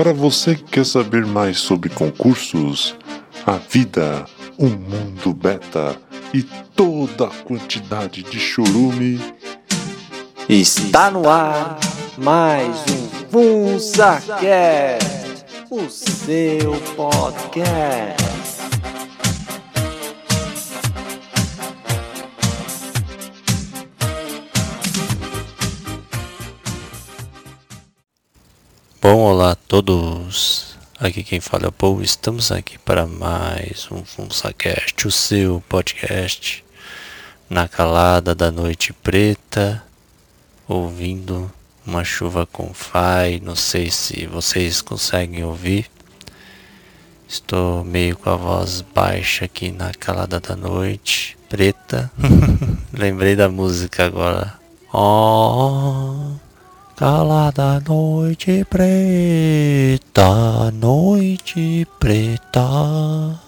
Para você que quer saber mais sobre concursos, a vida, o mundo beta e toda a quantidade de chorume, Está no ar mais um FunsaCast, o seu podcast. Bom, olá a todos. Aqui quem fala é o Paul. Estamos aqui para mais um FunsaCast, o seu podcast, na calada da noite preta, ouvindo uma chuva com fai. Não sei se vocês conseguem ouvir. Estou meio com a voz baixa aqui na calada da noite preta. Lembrei da música agora. Oh. Calada noite preta, noite preta.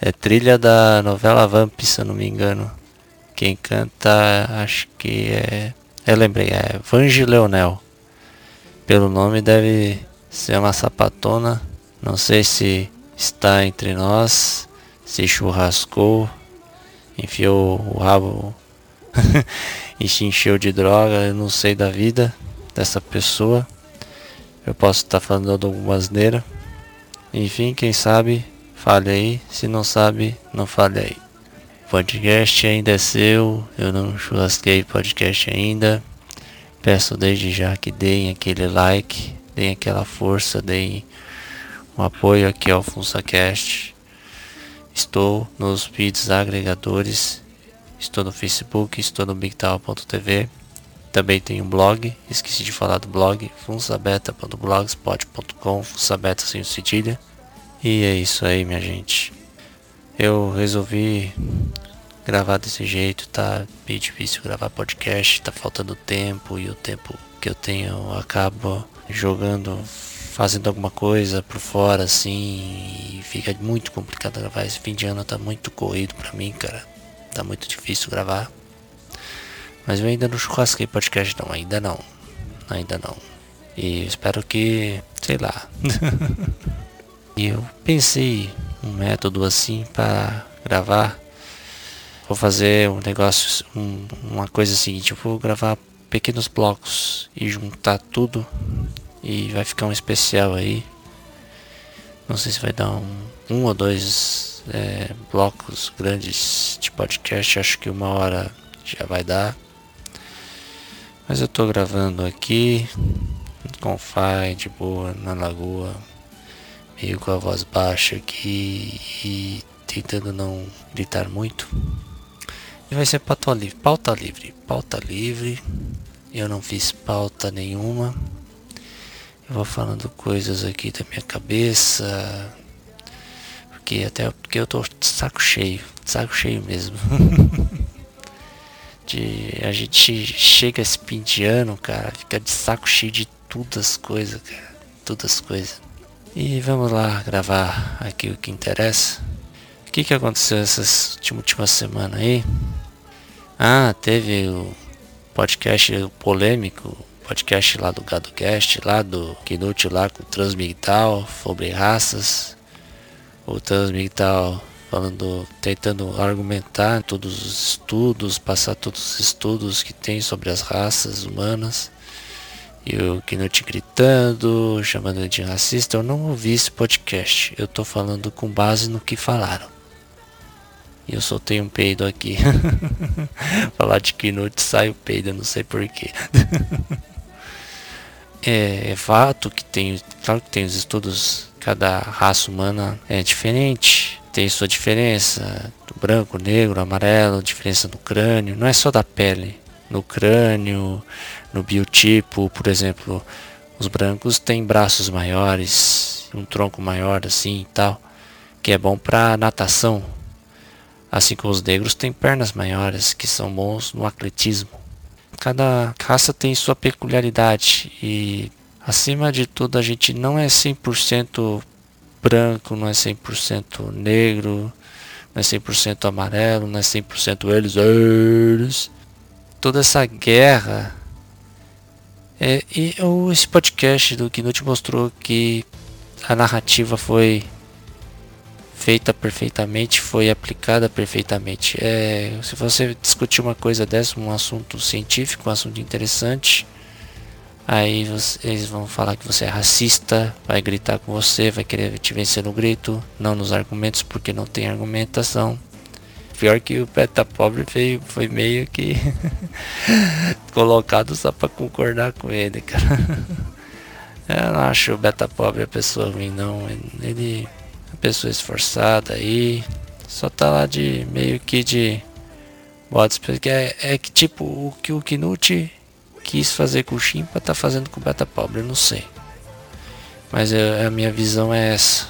É trilha da novela Vamp, se eu não me engano. Quem canta, acho que é. Eu lembrei, é Vange Leonel. Pelo nome deve ser uma sapatona. Não sei se está entre nós, se churrascou, enfiou o rabo e se encheu de droga, eu não sei da vida dessa pessoa. Eu posso estar falando alguma asneira. Enfim, quem sabe, fale aí. Se não sabe, não fale aí. Podcast ainda é seu. Eu não churrasquei podcast ainda. Peço desde já que deem aquele like, deem aquela força, deem um apoio aqui ao FunsaCast. Estou nos feeds agregadores. Estou no Facebook, estou no BigTal.tv. Também tem um blog, esqueci de falar do blog, funsabeta.blogspot.com, funsabeta sem o cedilha. E é isso aí, minha gente. Eu resolvi gravar desse jeito, tá meio difícil gravar podcast, tá faltando tempo e o tempo que eu tenho eu acabo jogando, fazendo alguma coisa por fora assim, e fica muito complicado gravar. Esse fim de ano tá muito corrido pra mim, cara. Tá muito difícil gravar. Mas eu ainda não churrasquei podcast não, ainda não. Ainda não. E espero que, sei lá. e eu pensei um método assim para gravar. Vou fazer um negócio, um, uma coisa seguinte, eu vou gravar pequenos blocos e juntar tudo e vai ficar um especial aí. Não sei se vai dar um, um ou dois é, blocos grandes de podcast, acho que uma hora já vai dar. Mas eu tô gravando aqui com Fai de boa na lagoa, meio com a voz baixa aqui e tentando não gritar muito. E vai ser pauta livre, pauta livre, pauta livre. Eu não fiz pauta nenhuma. Eu vou falando coisas aqui da minha cabeça. Porque até porque eu tô de saco cheio, de saco cheio mesmo. de a gente chega esse fim de ano, cara, fica de saco cheio de todas as coisas, cara, todas as coisas. E vamos lá gravar aqui o que interessa. O que que aconteceu essa última semana aí? Ah, teve o podcast polêmico, podcast lá do GadoCast, lá do Knut lá com o Transmigtal, sobre raças. O Transmigtal falando, tentando argumentar todos os estudos, passar todos os estudos que tem sobre as raças humanas. E o Knut gritando, chamando ele de racista. Eu não ouvi esse podcast. Eu tô falando com base no que falaram. E eu soltei um peido aqui. Falar de Knut sai o peido, não sei porquê. é, é fato que tem, claro que tem os estudos, cada raça humana é diferente tem sua diferença, do branco, negro, amarelo, diferença no crânio, não é só da pele, no crânio, no biotipo, por exemplo, os brancos têm braços maiores, um tronco maior assim e tal, que é bom para natação, assim como os negros têm pernas maiores, que são bons no atletismo. Cada raça tem sua peculiaridade e acima de tudo a gente não é 100% branco, não é 100% negro, não é 100% amarelo, não é 100% eles, eles. Toda essa guerra É, e o, esse podcast do Knut mostrou que a narrativa foi feita perfeitamente, foi aplicada perfeitamente. É, se você discutir uma coisa dessa, um assunto científico, um assunto interessante, aí eles vão falar que você é racista, vai gritar com você, vai querer te vencer no grito, não nos argumentos porque não tem argumentação. Pior que o Peta Pobre veio, foi meio que colocado só para concordar com ele, cara. Eu não acho o Beta Pobre a pessoa ruim, não. Ele pessoa esforçada aí, só tá lá de meio que de bots, porque é, é que tipo o que o Knut quis fazer com o Chimpa tá fazendo com o Beta Pobre, eu não sei. Mas eu, a minha visão é essa.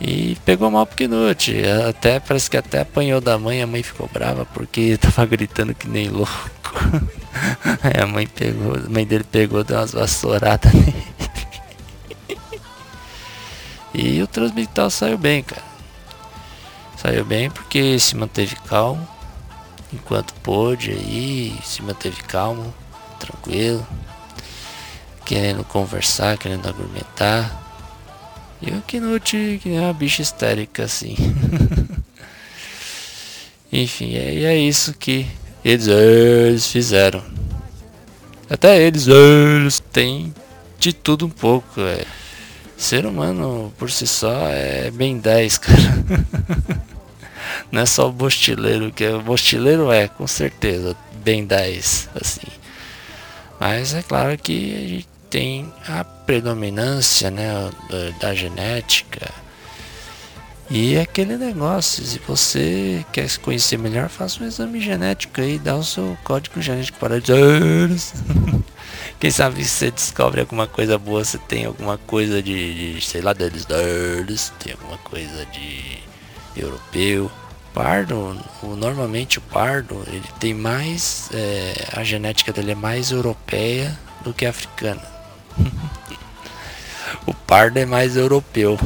E pegou mal pro Knut, até parece que até apanhou da mãe, a mãe ficou brava porque tava gritando que nem louco. Aí a mãe pegou, a mãe dele pegou, deu umas vassouradas nele. E o Transmital saiu bem, cara. Saiu bem porque se manteve calmo enquanto pôde aí, se manteve calmo, tranquilo, querendo conversar, querendo argumentar. E o Knut que é uma bicha histérica assim. Enfim, é, é isso que eles, eles fizeram. Até eles, eles têm de tudo um pouco. É. Ser humano por si só é bem 10, cara. Não é só o bostileiro, que o bostileiro é, com certeza, bem 10, assim. Mas é claro que a gente tem a predominância, né, da, da genética. E é aquele negócio, se você quer se conhecer melhor, faça um exame genético aí, dá o seu código genético para. Quem sabe você descobre alguma coisa boa, você tem alguma coisa de, de sei lá, deles, tem alguma coisa de europeu. Pardo, o, normalmente o pardo, ele tem mais, é, a genética dele é mais europeia do que africana. o pardo é mais europeu.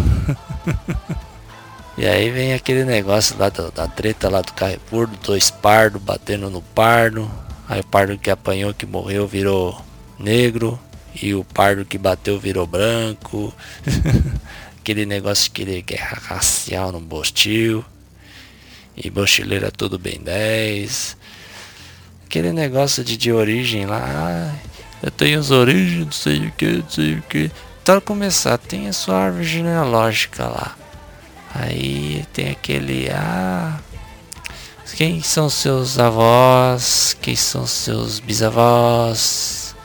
e aí vem aquele negócio lá da, da treta lá do Carrefour, dois pardos batendo no pardo. Aí o pardo que apanhou, que morreu, virou negro e o pardo que bateu virou branco. Aquele negócio que ele guerra racial no Bostil. E Bostileiro é tudo bem 10. Aquele negócio de, de origem lá. Eu tenho as origens, não sei o que, não sei o que. Então começar, tem a sua árvore genealógica lá. Aí tem aquele. Ah. Quem são seus avós? Quem são seus bisavós?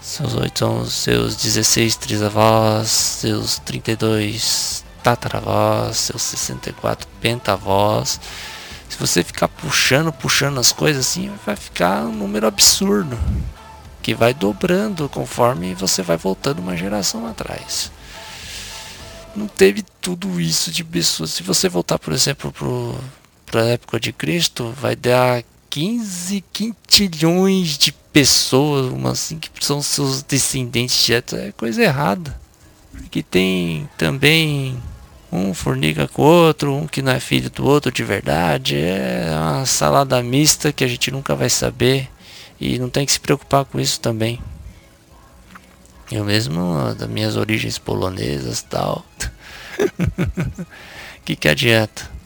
Seus oito seus 16 trisavós, seus 32 tataravós, seus 64 pentavós. Se você ficar puxando, puxando as coisas assim, vai ficar um número absurdo. Que vai dobrando conforme você vai voltando uma geração atrás. Não teve tudo isso de pessoas. Se você voltar, por exemplo, para a época de Cristo, vai dar 15 quintilhões de pessoas, uma assim, que são seus descendentes diretos, é coisa errada. Porque tem também um fornica com o outro, um que não é filho do outro de verdade. É uma salada mista que a gente nunca vai saber. E não tem que se preocupar com isso também. Eu mesmo, das minhas origens polonesas tal. que que adianta?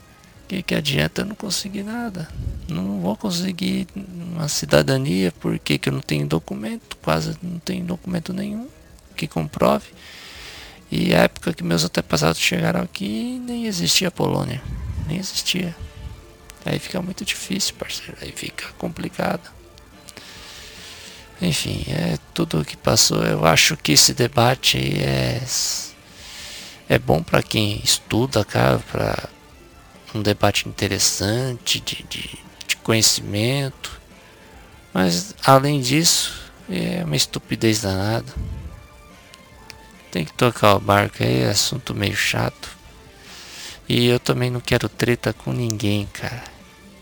que, que adianta eu não conseguir nada? Não vou conseguir uma cidadania porque que eu não tenho documento, quase não tenho documento nenhum que comprove. E a época que meus antepassados chegaram aqui, nem existia Polônia. Nem existia. Aí fica muito difícil, parceiro. Aí fica complicado. Enfim, é tudo o que passou. Eu acho que esse debate é é bom para quem estuda, cara, para um debate interessante, de, de, de conhecimento. Mas além disso, é uma estupidez danada. Tem que tocar o barco aí, é assunto meio chato. E eu também não quero treta com ninguém, cara.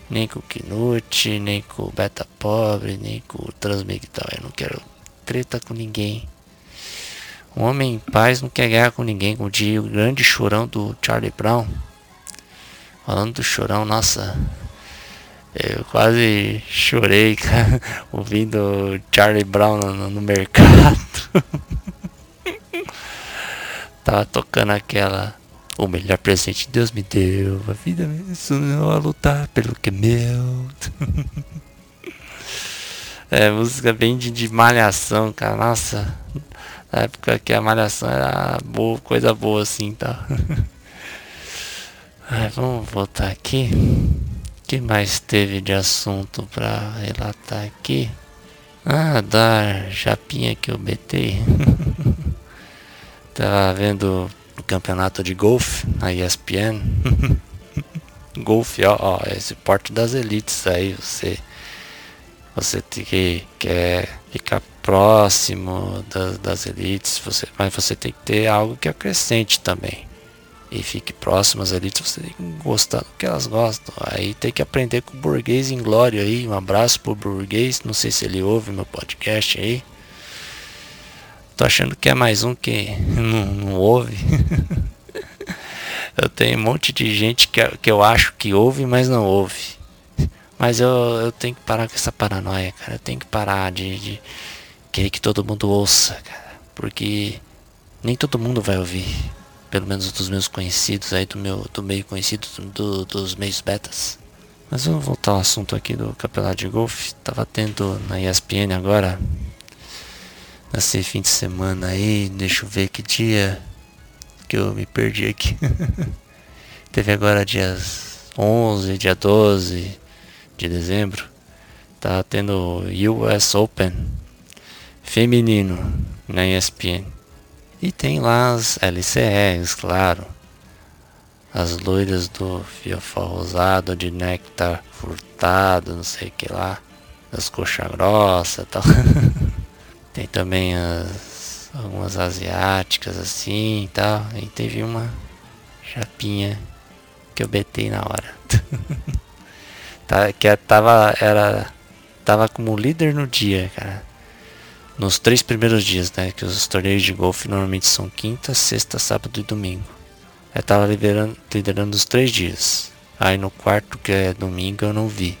Nem com o Knut, nem com o Beta Pobre, nem com o Transmigtal. Eu não quero treta com ninguém. Um homem em paz não quer guerra com ninguém. Como diria o grande chorão do Charlie Brown. Falando do chorão, nossa. Eu quase chorei, cara, ouvindo Charlie Brown no, no mercado. Tava tocando aquela. O melhor presente Deus me deu. A vida me ensinou a lutar pelo que é meu. é, música bem de, de malhação, cara. Nossa. Na época que a malhação era boa, coisa boa assim, tá? Ai, vamos voltar aqui que mais teve de assunto para relatar aqui? Ah, da japinha que eu betei. Tava vendo o campeonato de golfe na ESPN. golfe, ó, ó, esse porte das elites aí, você você tem que quer ficar próximo das, das elites, você, mas você tem que ter algo que acrescente também e fique próximo às elites, você tem que gostar do que elas gostam. Aí tem que aprender com o burguês em glória aí. Um abraço pro burguês. Não sei se ele ouve meu podcast aí. Tô achando que é mais um que não, não ouve. eu tenho um monte de gente que, que eu acho que ouve, mas não ouve. Mas eu, eu tenho que parar com essa paranoia, cara. Eu tenho que parar de, de querer que todo mundo ouça, cara. Porque nem todo mundo vai ouvir pelo menos dos meus conhecidos aí, do meu do meio conhecido do, dos meios betas. Mas vamos voltar ao assunto aqui do campeonato de golfe. Tava tendo na ESPN agora, nesse fim de semana aí, deixa eu ver que dia que eu me perdi aqui. Teve agora dias 11, dia 12 de dezembro. Tá tendo US Open feminino na ESPN. E tem lá as LCRs, claro. As loiras do fiofó rosado, de néctar furtado, não sei o que lá. Das coxa grossa e tal. tem também as algumas asiáticas assim e tal. E teve uma chapinha que eu betei na hora. tá, que tava, era, tava como líder no dia, cara nos três primeiros dias, né? Que os torneios de golfe normalmente são quinta, sexta, sábado e domingo. Eu tava liderando, liderando os três dias. Aí no quarto, que é domingo, eu não vi.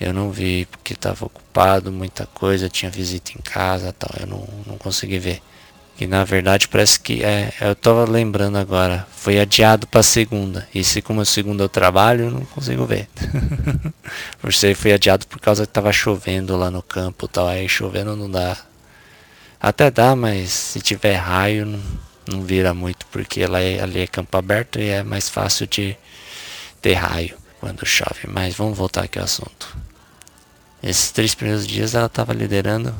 Eu não vi porque tava ocupado, muita coisa, tinha visita em casa tal. Eu não, não consegui ver. E na verdade parece que é, eu tava lembrando agora, foi adiado para segunda. E se como a segunda eu trabalho, eu não consigo ver. por ser foi adiado por causa que tava chovendo lá no campo, tal. Aí chovendo não dá. Até dá, mas se tiver raio não, não vira muito, porque lá é, ali é campo aberto e é mais fácil de ter raio quando chove. Mas vamos voltar aqui ao assunto. Esses três primeiros dias ela estava liderando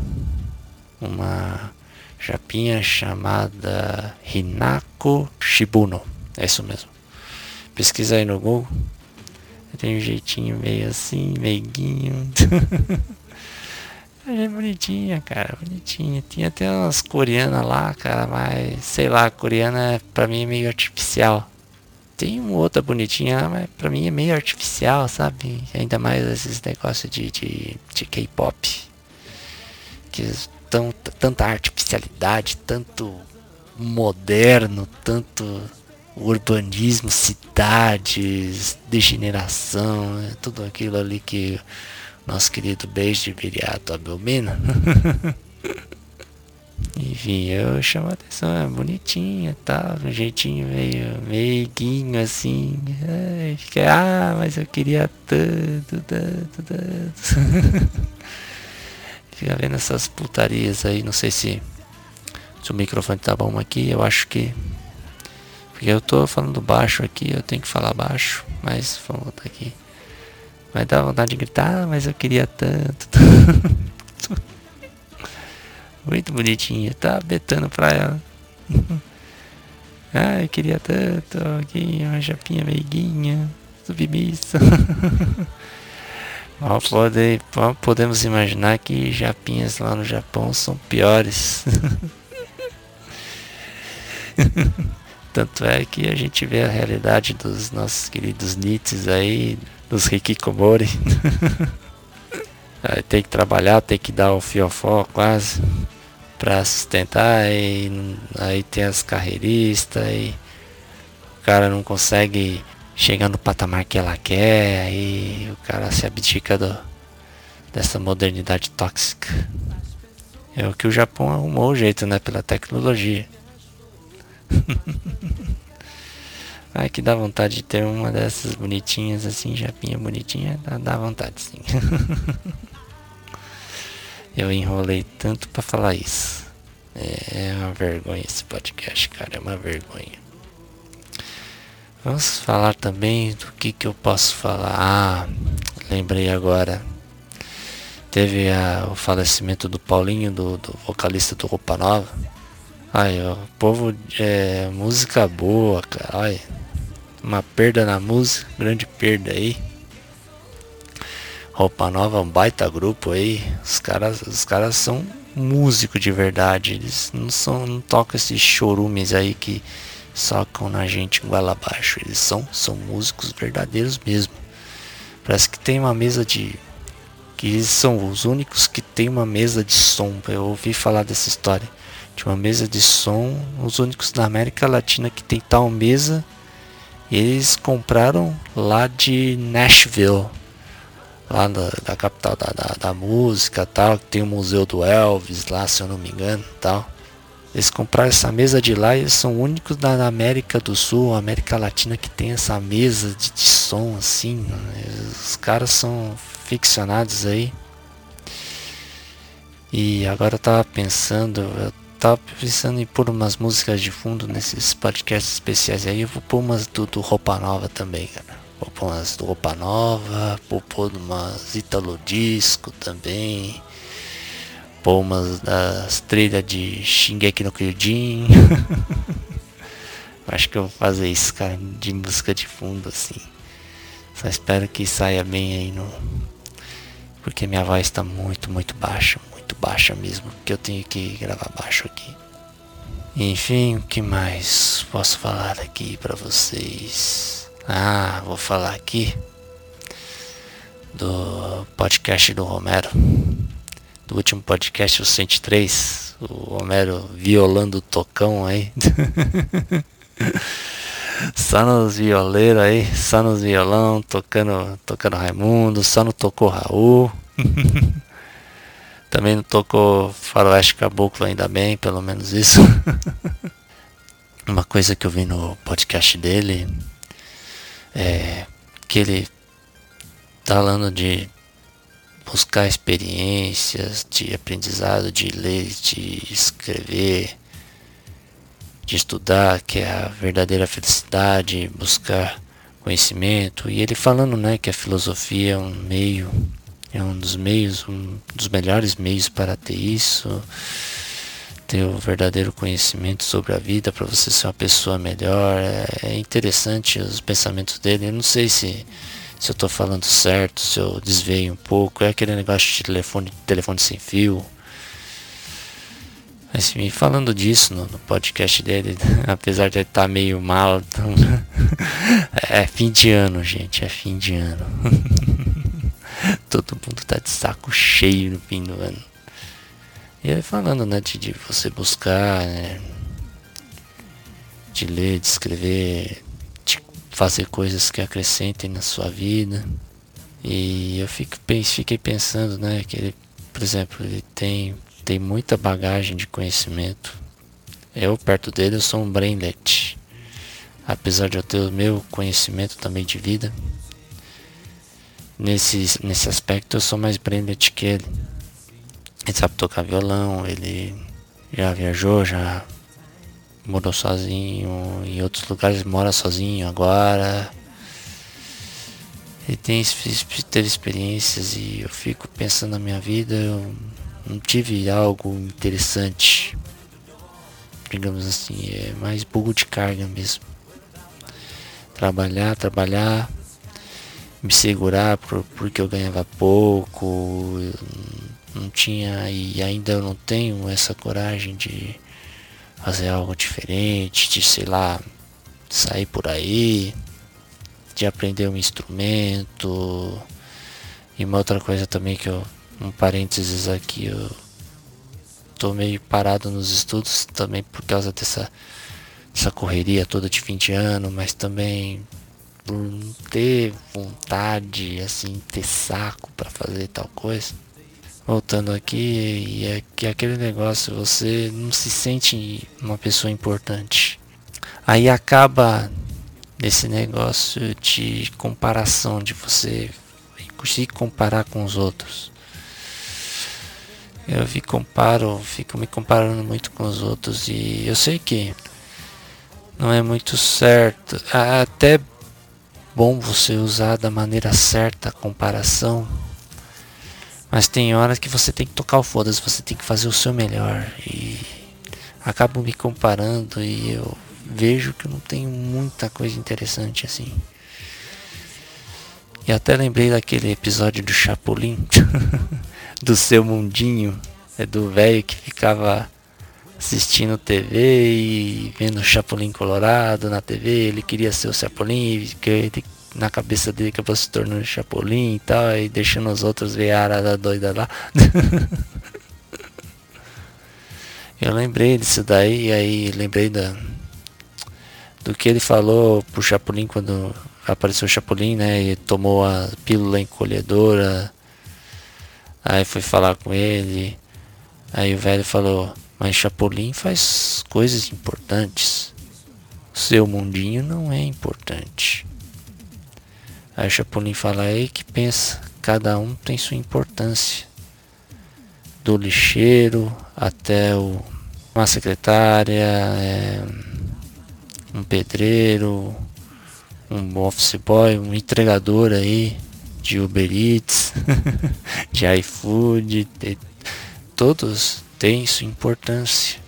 uma japinha chamada Hinako Shibuno. É isso mesmo. Pesquisa aí no Google. Tem um jeitinho meio assim, meiguinho. é bonitinha, cara, bonitinha. Tinha até umas coreanas lá, cara, mas sei lá, coreana pra mim é meio artificial. Tem uma outra bonitinha, mas pra mim é meio artificial, sabe? Ainda mais esses negócios de, de, de K-pop. Que tão, tanta artificialidade, tanto moderno, tanto urbanismo, cidades, degeneração, é tudo aquilo ali que nosso querido beijo de viriato abomina. Enfim, eu chamo a atenção, é bonitinha, tá? Um jeitinho meio meiguinho assim. Ai, fica, ah, mas eu queria tanto, tanto, tanto. Fica vendo essas putarias aí, não sei se, se o microfone tá bom aqui, eu acho que. Porque eu tô falando baixo aqui, eu tenho que falar baixo, mas vamos voltar aqui. Vai dar vontade de gritar, ah, mas eu queria tanto. Muito bonitinha, tá betando pra ela. Ai, eu queria tanto, aqui uma japinha meiguinha, submissa. Mal pode, podemos imaginar que japinhas lá no Japão são piores. Tanto é que a gente vê a realidade dos nossos queridos Nietzsches aí, dos Hikikomori. tem que trabalhar, tem que dar o fiofó quase para sustentar e aí tem as carreiristas e o cara não consegue chega no patamar que ela quer, aí o cara se abdica do, dessa modernidade tóxica. É o que o Japão arrumou o jeito, né? Pela tecnologia. Ai que dá vontade de ter uma dessas bonitinhas assim, japinha bonitinha, dá, dá vontade sim. Eu enrolei tanto para falar isso. É, uma vergonha esse podcast, cara, é uma vergonha. Vamos falar também do que que eu posso falar. Ah, lembrei agora. Teve a, o falecimento do Paulinho, do, do vocalista do Roupa Nova. Ai, o povo é música boa, cara. Ai, uma perda na música, grande perda aí. Roupa Nova, um baita grupo aí. Os caras, os caras são músicos de verdade. Eles não são, não tocam esses chorumes aí que socam na gente igual abaixo. Eles são, são músicos verdadeiros mesmo. Parece que tem uma mesa de que eles são os únicos que tem uma mesa de som. Eu ouvi falar dessa história. De uma mesa de som, os únicos na América Latina que tem tal mesa. Eles compraram lá de Nashville, lá da, da capital da, da, da, música tal, que tem o museu do Elvis lá, se eu não me engano tal. Eles compraram essa mesa de lá e eles são únicos da América do Sul, América Latina que tem essa mesa de, de som assim. Os caras são ficcionados aí. E agora eu tava pensando, eu tava pensando em pôr umas músicas de fundo nesses podcasts especiais aí. Eu vou pôr umas do, do Roupa Nova também, cara. Vou pôr umas Roupa Nova, vou pôr umas Italo Disco também. Pôr umas das trilhas de Shingeki no Kyojin. Acho que eu vou fazer isso, cara, de música de fundo assim. Só espero que saia bem aí no, porque minha voz está muito, muito baixa, muito baixa mesmo, que eu tenho que gravar baixo aqui. Enfim, o que mais posso falar aqui para vocês? Ah, vou falar aqui do podcast do Romero, do último podcast, o 103, o Romero violando o tocão aí. só nos violeiros aí, só nos violão, tocando, tocando Raimundo, só não tocou Raul. Também não tocou Faroeste Caboclo, ainda bem, pelo menos isso. Uma coisa que eu vi no podcast dele é que ele tá falando de buscar experiências de aprendizado, de ler, de escrever, de estudar, que é a verdadeira felicidade, buscar conhecimento. E ele falando, né, que a filosofia é um meio, é um dos meios, um dos melhores meios para ter isso, ter o verdadeiro conhecimento sobre a vida para você ser uma pessoa melhor. É, é interessante os pensamentos dele. Eu não sei se se eu estou falando certo, se eu desveio um pouco. É aquele negócio de telefone, telefone sem fio mas me falando disso no, no, podcast dele, apesar de ele estar tá meio mal, então, é fim de ano, gente, é fim de ano. Todo mundo tá de saco cheio no fim do ano. E ele falando, né, de, de você buscar, né, de ler, de escrever, de fazer coisas que acrescentem na sua vida. E eu fico, fiquei pensando, né, que ele, por exemplo, ele tem tem muita bagagem de conhecimento. Eu, perto dele, eu sou um brainlet. Apesar de eu ter o meu conhecimento também de vida, nesse, nesse aspecto eu sou mais brainlet que ele. Ele sabe tocar violão, ele já viajou, já morou sozinho, em outros lugares mora sozinho agora. Ele tem, teve experiências e eu fico pensando na minha vida, eu não tive algo interessante. Digamos assim, é mais burro de carga mesmo. Trabalhar, trabalhar, me segurar por, porque eu ganhava pouco, eu não tinha e ainda eu não tenho essa coragem de fazer algo diferente, de sei lá, sair por aí, de aprender um instrumento. E uma outra coisa também que eu um parênteses aqui, eu tô meio parado nos estudos também por causa dessa essa correria toda de fim de ano, mas também por não ter vontade, assim, ter saco para fazer tal coisa. Voltando aqui, e é que aquele negócio, você não se sente uma pessoa importante. Aí acaba nesse negócio de comparação, de você conseguir comparar com os outros. Eu me comparo, fico me comparando muito com os outros e eu sei que não é muito certo. Até bom você usar da maneira certa a comparação. Mas tem horas que você tem que tocar o foda-se, você tem que fazer o seu melhor. E acabo me comparando e eu vejo que eu não tenho muita coisa interessante assim. E até lembrei daquele episódio do Chapolin, do seu mundinho, é do velho que ficava assistindo TV e vendo o Chapolin Colorado na TV, ele queria ser o Chapolin, ele, na cabeça dele acabou se tornando Chapolin e tal, e deixando os outros ver a arada doida lá. Eu lembrei disso daí, e aí lembrei da, do que ele falou pro Chapolin quando apareceu o Chapolin, né? E tomou a pílula encolhedora. Aí foi falar com ele. Aí o velho falou, mas Chapolin faz coisas importantes. Seu mundinho não é importante. Aí o Chapolin fala aí que pensa, cada um tem sua importância. Do lixeiro até o, uma secretária, é, um pedreiro, um office boy, um entregador aí de Uber Eats, de iFood, de, todos têm sua importância.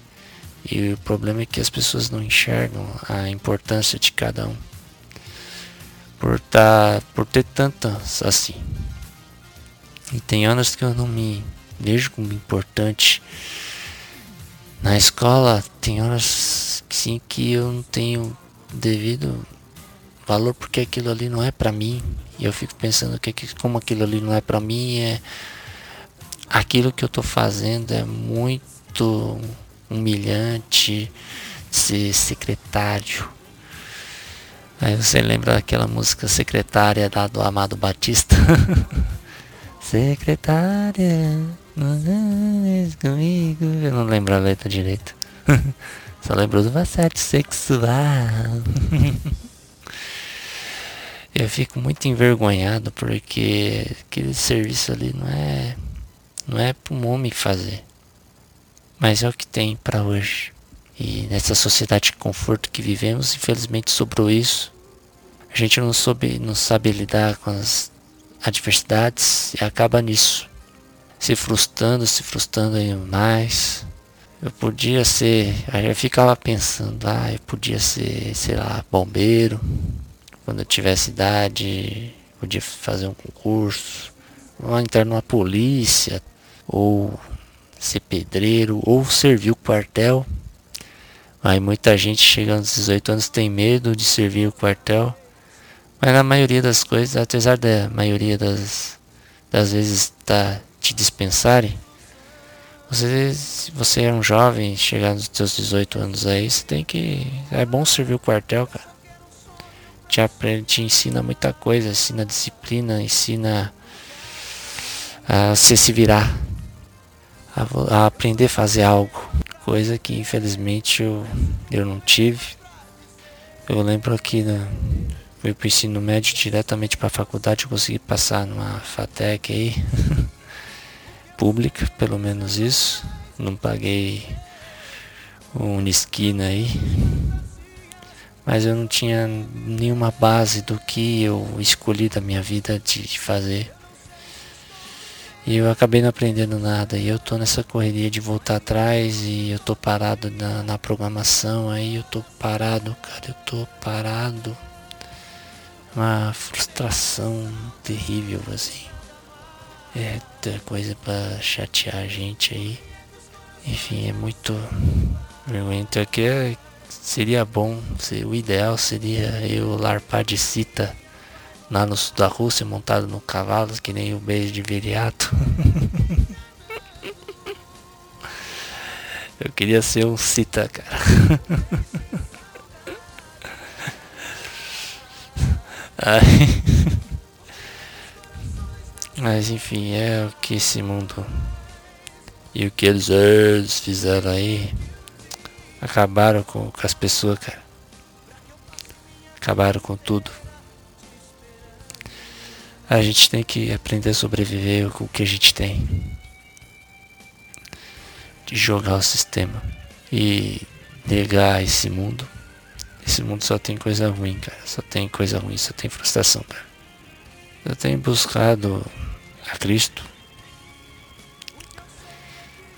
E o problema é que as pessoas não enxergam a importância de cada um. Por, tá, por ter tantas assim. E tem anos que eu não me vejo como importante. Na escola tem horas que sim que eu não tenho devido valor porque aquilo ali não é para mim. E eu fico pensando que como aquilo ali não é para mim, é aquilo que eu tô fazendo é muito humilhante ser secretário. Aí você lembra daquela música secretária lá do Amado Batista? secretária, comigo. Eu não lembro a letra direito. Só lembro do assédio sexual. Eu fico muito envergonhado porque aquele serviço ali não é não é para um homem fazer. Mas é o que tem para hoje. E nessa sociedade de conforto que vivemos, infelizmente sobrou isso. A gente não soube, não sabe lidar com as adversidades e acaba nisso. Se frustrando, se frustrando ainda mais. Eu podia ser, aí eu ficava pensando, ah, eu podia ser, sei lá, bombeiro. Quando eu tivesse idade, podia fazer um concurso, ou entrar numa polícia, ou ser pedreiro, ou servir o quartel. Aí muita gente chegando aos 18 anos tem medo de servir o quartel. Mas na maioria das coisas, apesar da maioria das, das vezes tá, te dispensarem, você, se você é um jovem, chegar nos seus 18 anos aí, você tem que. É bom servir o quartel, cara. Te, aprende, te ensina muita coisa, ensina disciplina, ensina a você se virar, a, a aprender a fazer algo. Coisa que infelizmente eu, eu não tive. Eu lembro que né, fui pro ensino médio diretamente para a faculdade, eu consegui passar numa FATEC aí. pública, pelo menos isso. Não paguei um esquina aí. Mas eu não tinha nenhuma base do que eu escolhi da minha vida de fazer. E eu acabei não aprendendo nada. E eu tô nessa correria de voltar atrás e eu tô parado na, na programação. Aí eu tô parado, cara. Eu tô parado. Uma frustração terrível assim. É coisa para chatear a gente aí. Enfim, é muito vergonhento. Aqui é, seria bom, o ideal seria eu larpar de cita lá no sul da Rússia, montado no cavalo, que nem o beijo de viriato. eu queria ser um cita, cara. Mas enfim, é o que esse mundo e o que eles, eles fizeram aí. Acabaram com, com as pessoas, cara. Acabaram com tudo. A gente tem que aprender a sobreviver com o que a gente tem. De jogar o sistema. E negar esse mundo. Esse mundo só tem coisa ruim, cara. Só tem coisa ruim, só tem frustração, cara. Eu tenho buscado a Cristo.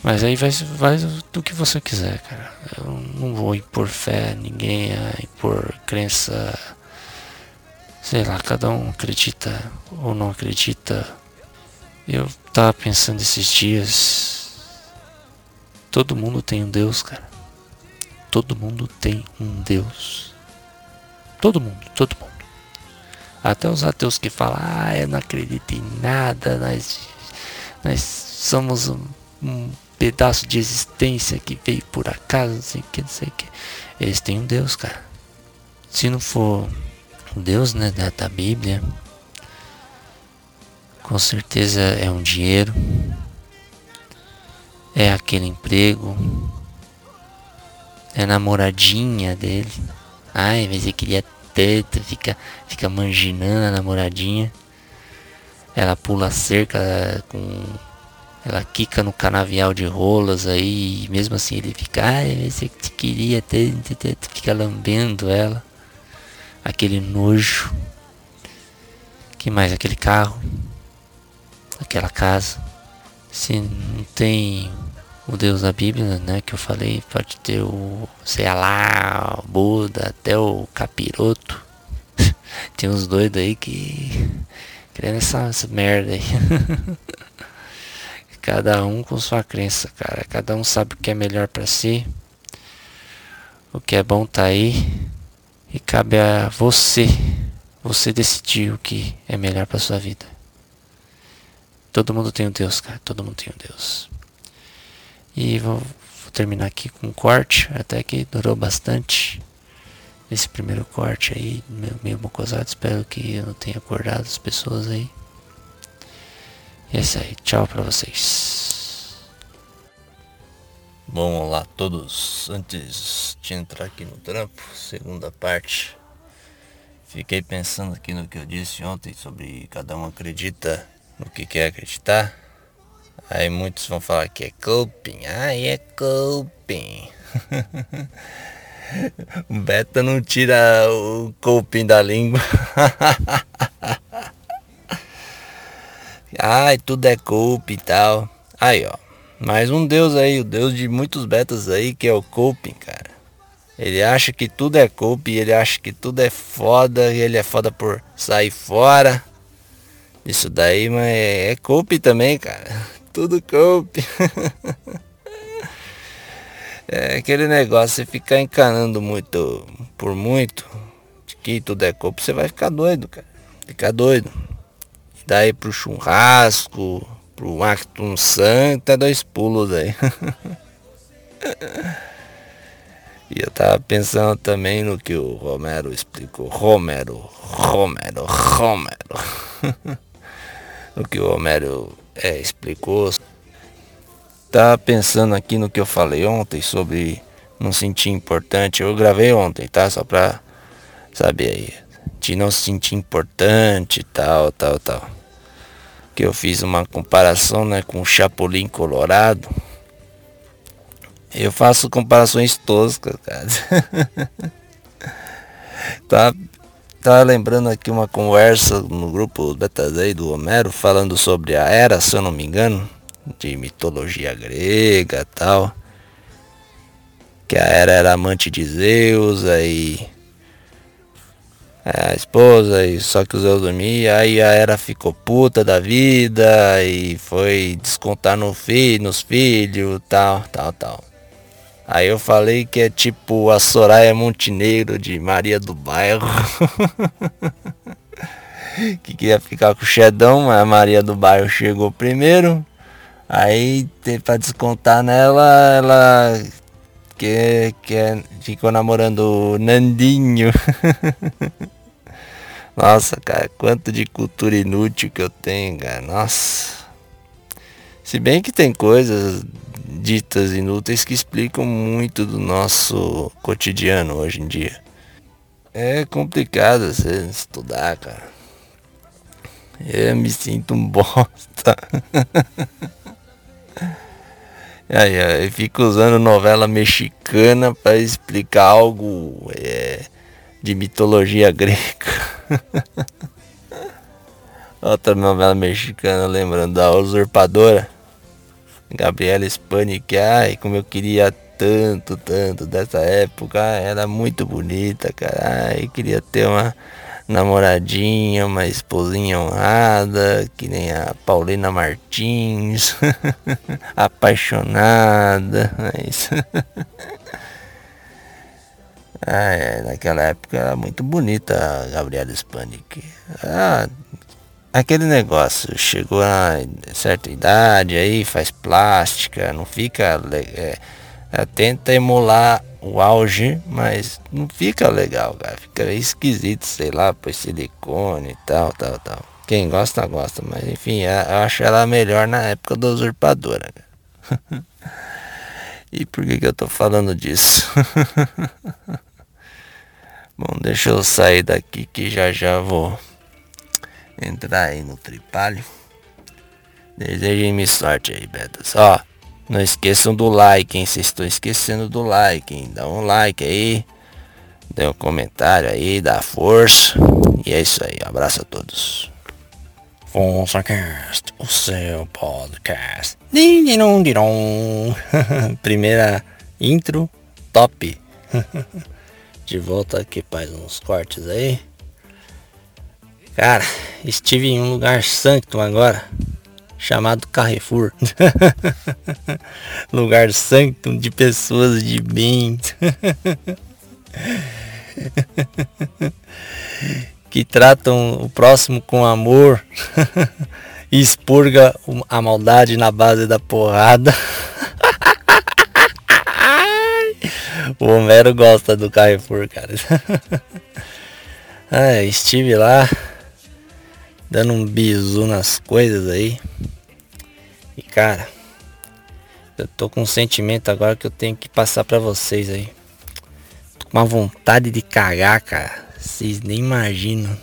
Mas aí vai, vai do que você quiser, cara. Eu não vou impor fé a ninguém, a impor crença. Sei lá, cada um acredita ou não acredita. Eu tava pensando esses dias. Todo mundo tem um Deus, cara. Todo mundo tem um Deus. Todo mundo, todo mundo. Até os ateus que falam, ah, eu não acredito em nada, nós, nós somos um, um pedaço de existência que veio por acaso, não sei o que, não sei o que. Eles têm um Deus, cara. Se não for Deus né, da, da Bíblia, com certeza é um dinheiro, é aquele emprego, é a namoradinha dele. Ai, mas ele queria tanto, fica, fica manginando a namoradinha. Ela pula a cerca com. Ela quica no canavial de rolas aí, mesmo assim ele fica, ai, você queria tanto, tanto, fica lambendo ela. Aquele nojo. Que mais? Aquele carro. Aquela casa. Se não tem o Deus da Bíblia, né, que eu falei, pode ter o, sei lá, o Buda, até o capiroto. Tem uns doidos aí que querendo essa, essa merda aí. Cada um com sua crença, cara. Cada um sabe o que é melhor para si. O que é bom tá aí. E cabe a você, você decidir o que é melhor para sua vida. Todo mundo tem um Deus, cara. Todo mundo tem um Deus. E vou, vou terminar aqui com um corte, até que durou bastante esse primeiro corte aí, meio, meio mocosado. Espero que eu não tenha acordado as pessoas aí. E é isso aí, tchau pra vocês. Bom, olá a todos. Antes de entrar aqui no trampo, segunda parte, fiquei pensando aqui no que eu disse ontem sobre cada um acredita no que quer acreditar. Aí muitos vão falar que é coping. Ai, é coping. o Beta não tira o coping da língua. Ai, tudo é coping e tal. Aí, ó. Mais um deus aí, o deus de muitos betas aí, que é o coping, cara. Ele acha que tudo é coping, ele acha que tudo é foda, e ele é foda por sair fora. Isso daí, mas é, é também, cara tudo coupe. é aquele negócio, você ficar encanando muito por muito, de que tudo é coupe, você vai ficar doido, cara. Ficar doido. Daí pro churrasco, pro acto um sangue, até dois pulos aí. E eu tava pensando também no que o Romero explicou. Romero, Romero, Romero. no que o Romero é, explicou. Tá pensando aqui no que eu falei ontem sobre não sentir importante. Eu gravei ontem, tá? Só pra saber aí. De não se sentir importante tal, tal, tal. Que eu fiz uma comparação né, com o Chapolin Colorado. Eu faço comparações toscas, cara. tá Tava lembrando aqui uma conversa no grupo Betazei do Homero falando sobre a Era, se eu não me engano, de mitologia grega tal. Que a Era era amante de Zeus, aí a esposa, e só que o Zeus dormia, aí a Era ficou puta da vida e foi descontar no filho, nos filhos, tal, tal, tal. Aí eu falei que é tipo a Soraya Montenegro de Maria do Bairro. que queria ficar com o Xedão, mas a Maria do Bairro chegou primeiro. Aí para descontar nela, ela que, que ficou namorando o Nandinho. Nossa, cara, quanto de cultura inútil que eu tenho, cara. Nossa. Se bem que tem coisas ditas inúteis que explicam muito do nosso cotidiano hoje em dia. É complicado você estudar, cara. Eu me sinto um bosta. Aí, eu fico usando novela mexicana para explicar algo é, de mitologia grega. Outra novela mexicana, lembrando da usurpadora. Gabriela Spanik, ai, como eu queria tanto, tanto dessa época, era muito bonita, cara. Ai, queria ter uma namoradinha, uma esposinha honrada, que nem a Paulina Martins, apaixonada, mas... ah, é, naquela época era muito bonita a Gabriela Spanik. Ah, aquele negócio, chegou a certa idade aí, faz plástica, não fica... É, é, tenta emular o auge, mas não fica legal, cara. Fica esquisito, sei lá, por silicone e tal, tal, tal. Quem gosta, gosta, mas enfim, eu acho ela melhor na época da usurpadora. e por que, que eu tô falando disso? Bom, deixa eu sair daqui que já já vou entrar aí no tripalho. Desejem-me sorte aí, Betas. Ó. Não esqueçam do like, hein? Vocês estão esquecendo do like, hein? Dá um like aí. Dê um comentário aí, dá força. E é isso aí. abraço a todos. FonsaCast, o seu podcast. Primeira intro top. De volta aqui faz uns cortes aí. Cara, estive em um lugar santo agora chamado Carrefour. Lugar santo de pessoas de bem. que tratam o próximo com amor e expurga a maldade na base da porrada. o Homero gosta do Carrefour, cara. ah, estive lá dando um bisu nas coisas aí. E cara, eu tô com um sentimento agora que eu tenho que passar para vocês aí. Tô com uma vontade de cagar, cara. Vocês nem imaginam.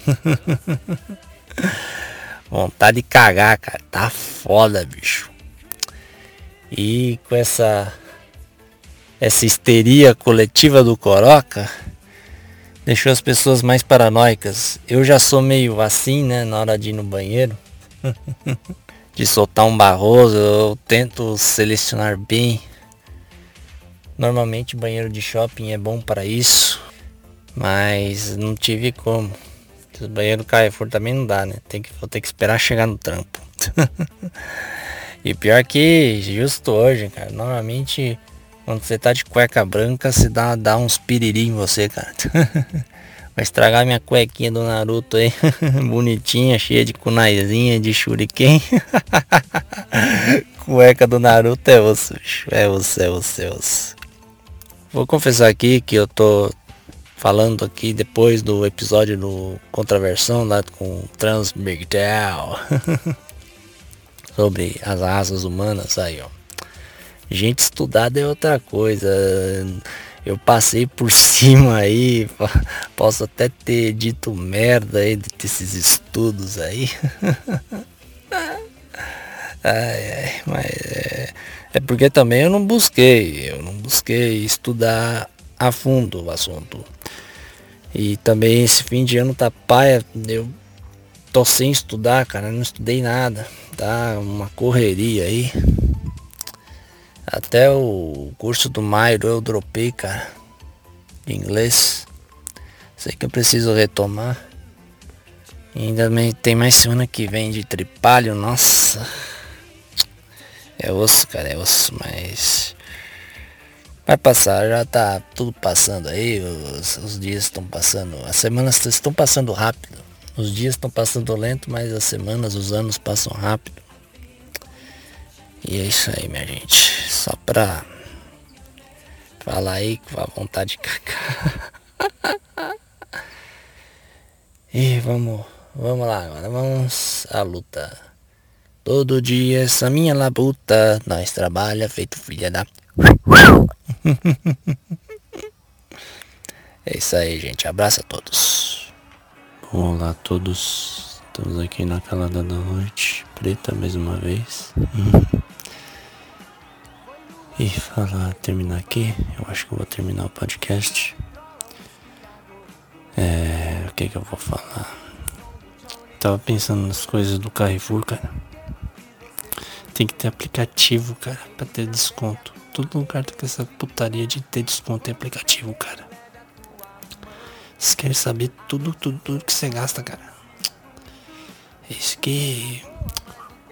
vontade de cagar, cara. Tá foda, bicho. E com essa essa histeria coletiva do Coroca, deixou as pessoas mais paranoicas. Eu já sou meio assim, né, na hora de ir no banheiro. de soltar um barroso, eu tento selecionar bem. Normalmente banheiro de shopping é bom para isso, mas não tive como. Banheiro Carrefour também não dá, né? Tem que, vou ter que esperar chegar no trampo. e pior que justo hoje, cara. Normalmente quando você tá de cueca branca, você dá, dá uns piriri em você, cara. Vai estragar minha cuequinha do Naruto aí. Bonitinha, cheia de kunaizinha, de shuriken. Cueca do Naruto é você, é você, é você, é você. Vou confessar aqui que eu tô falando aqui depois do episódio do Contraversão lá com Trans Migdal. Sobre as raças humanas aí, ó. Gente estudada é outra coisa eu passei por cima aí, posso até ter dito merda aí desses estudos aí. ai, ai, mas é, é porque também eu não busquei, eu não busquei estudar a fundo o assunto. E também esse fim de ano tá paia, eu tô sem estudar, cara, não estudei nada, tá uma correria aí. Até o curso do Mairo eu dropei, cara. De inglês. Sei que eu preciso retomar. E ainda tem mais semana que vem de tripalho, nossa. É osso, cara, é osso, mas. Vai passar, já tá tudo passando aí, os, os dias estão passando, as semanas estão passando rápido. Os dias estão passando lento, mas as semanas, os anos passam rápido. E é isso aí, minha gente. Só pra falar aí com a vontade de cacar. E vamos, vamos lá agora, vamos à luta. Todo dia essa minha labuta, nós trabalha feito filha da... É isso aí, gente. Abraço a todos. Olá a todos. Estamos aqui na calada da noite, preta mais uma vez. e falar, terminar aqui, eu acho que eu vou terminar o podcast. É, o que que eu vou falar? Tava pensando nas coisas do Carrefour, cara. Tem que ter aplicativo, cara, pra ter desconto. Todo lugar tá com essa putaria de ter desconto em aplicativo, cara. Vocês querem saber tudo, tudo, tudo que você gasta, cara. Isso que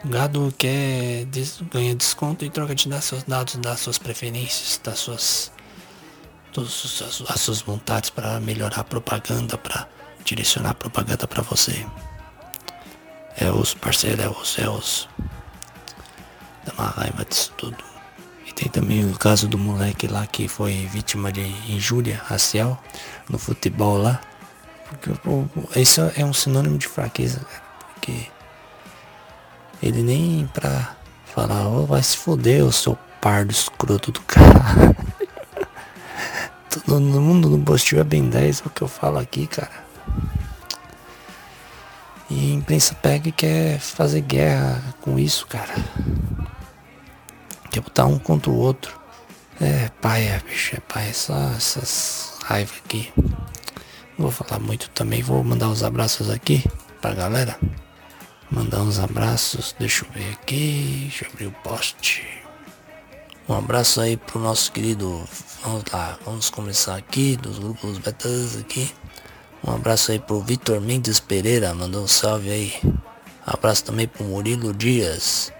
gado quer des ganha desconto em troca de dar seus dados, dar suas preferências, dar suas todas as, as suas vontades para melhorar a propaganda, para direcionar a propaganda para você. É os parceiro, é os, é os. Dá uma raiva disso tudo. E tem também o caso do moleque lá que foi vítima de injúria racial no futebol lá. Porque pô, isso é um sinônimo de fraqueza, cara. Porque ele nem pra falar, oh, vai se foder, o seu pardo escroto do cara. Todo mundo no positivo é bem 10, é o que eu falo aqui, cara. E a imprensa pega e quer fazer guerra com isso, cara. Quer botar um contra o outro. É, pai, é, bicho, é pai, é só essas raivas aqui. Não vou falar muito também, vou mandar uns abraços aqui pra galera. Mandar uns abraços, deixa eu ver aqui, deixa eu abrir o post. Um abraço aí pro nosso querido, vamos lá, vamos começar aqui, dos grupos betas aqui. Um abraço aí pro Vitor Mendes Pereira, mandou um salve aí. Abraço também pro Murilo Dias.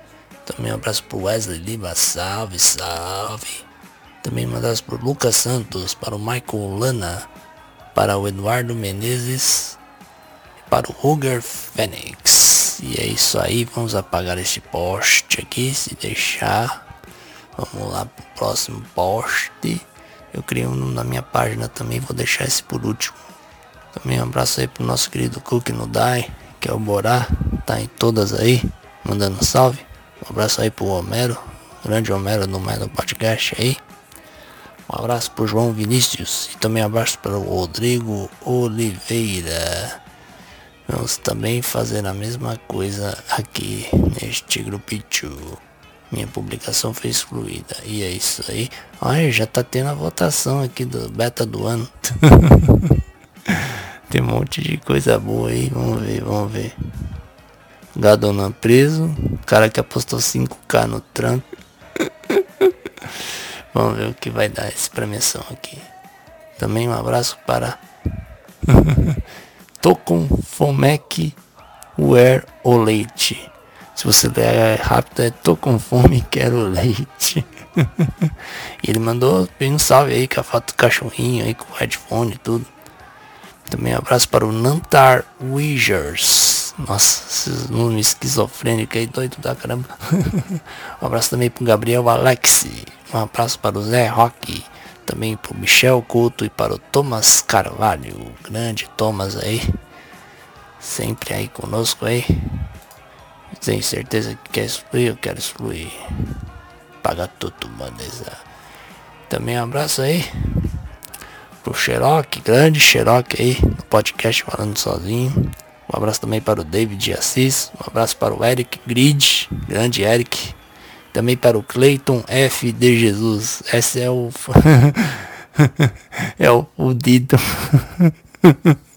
Também um abraço pro Wesley Lima, salve, salve. Também um abraço pro Lucas Santos, para o Michael Lana, para o Eduardo Menezes, para o Ruger Fênix. E é isso aí, vamos apagar este post aqui, se deixar. Vamos lá pro próximo post. Eu criei um na minha página também, vou deixar esse por último. Também um abraço aí pro nosso querido Cook no Dai, que é o Borá, tá em todas aí, mandando salve. Um abraço aí pro Homero, grande Homero do Melo Podcast aí. Um abraço pro João Vinícius e também um abraço para o Rodrigo Oliveira. Vamos também fazer a mesma coisa aqui neste grupinho. Minha publicação foi excluída. E é isso aí. Olha, já tá tendo a votação aqui do beta do ano. Tem um monte de coisa boa aí. Vamos ver, vamos ver. Gadona preso. Cara que apostou 5k no Trump. vamos ver o que vai dar essa premiação aqui. Também um abraço para Tocon Fomec Wear o Leite. Se você ler rápido, é tô com fome quero leite. ele mandou um salve aí com a foto do cachorrinho aí, com o headphone e tudo. Também um abraço para o Nantar Wigers. Nossa, esses nomes esquizofrênicos aí, doido da caramba. um abraço também para o Gabriel Alexi. Um abraço para o Zé Rock. Também para o Michel Couto e para o Thomas Carvalho. O grande Thomas aí. Sempre aí conosco aí. Tenho certeza que quer excluir, eu quero excluir. Paga tudo, maneza. Também um abraço aí pro Xerox, grande Xerox aí, no podcast falando sozinho. Um abraço também para o David Assis. Um abraço para o Eric Grid, grande Eric. Também para o Clayton F. de Jesus. Esse é o. é o, o Dido.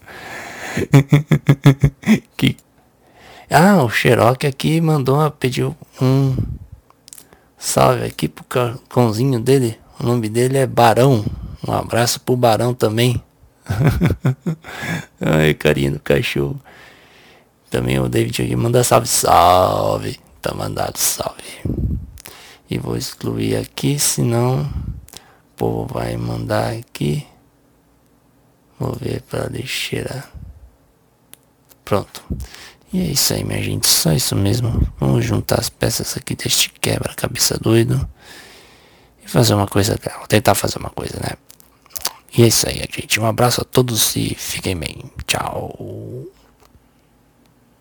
que ah, o Xerox aqui mandou pedir um salve aqui pro cãozinho dele. O nome dele é Barão. Um abraço pro Barão também. Ai, carinho do cachorro. Também o David aqui manda salve, salve. Tá mandado salve. E vou excluir aqui, senão o povo vai mandar aqui. Vou ver para lixeira. Pronto. E é isso aí, minha gente. Só isso mesmo. Vamos juntar as peças aqui deste quebra-cabeça doido. E fazer uma coisa legal. Tentar fazer uma coisa, né? E é isso aí, gente. Um abraço a todos e fiquem bem. Tchau.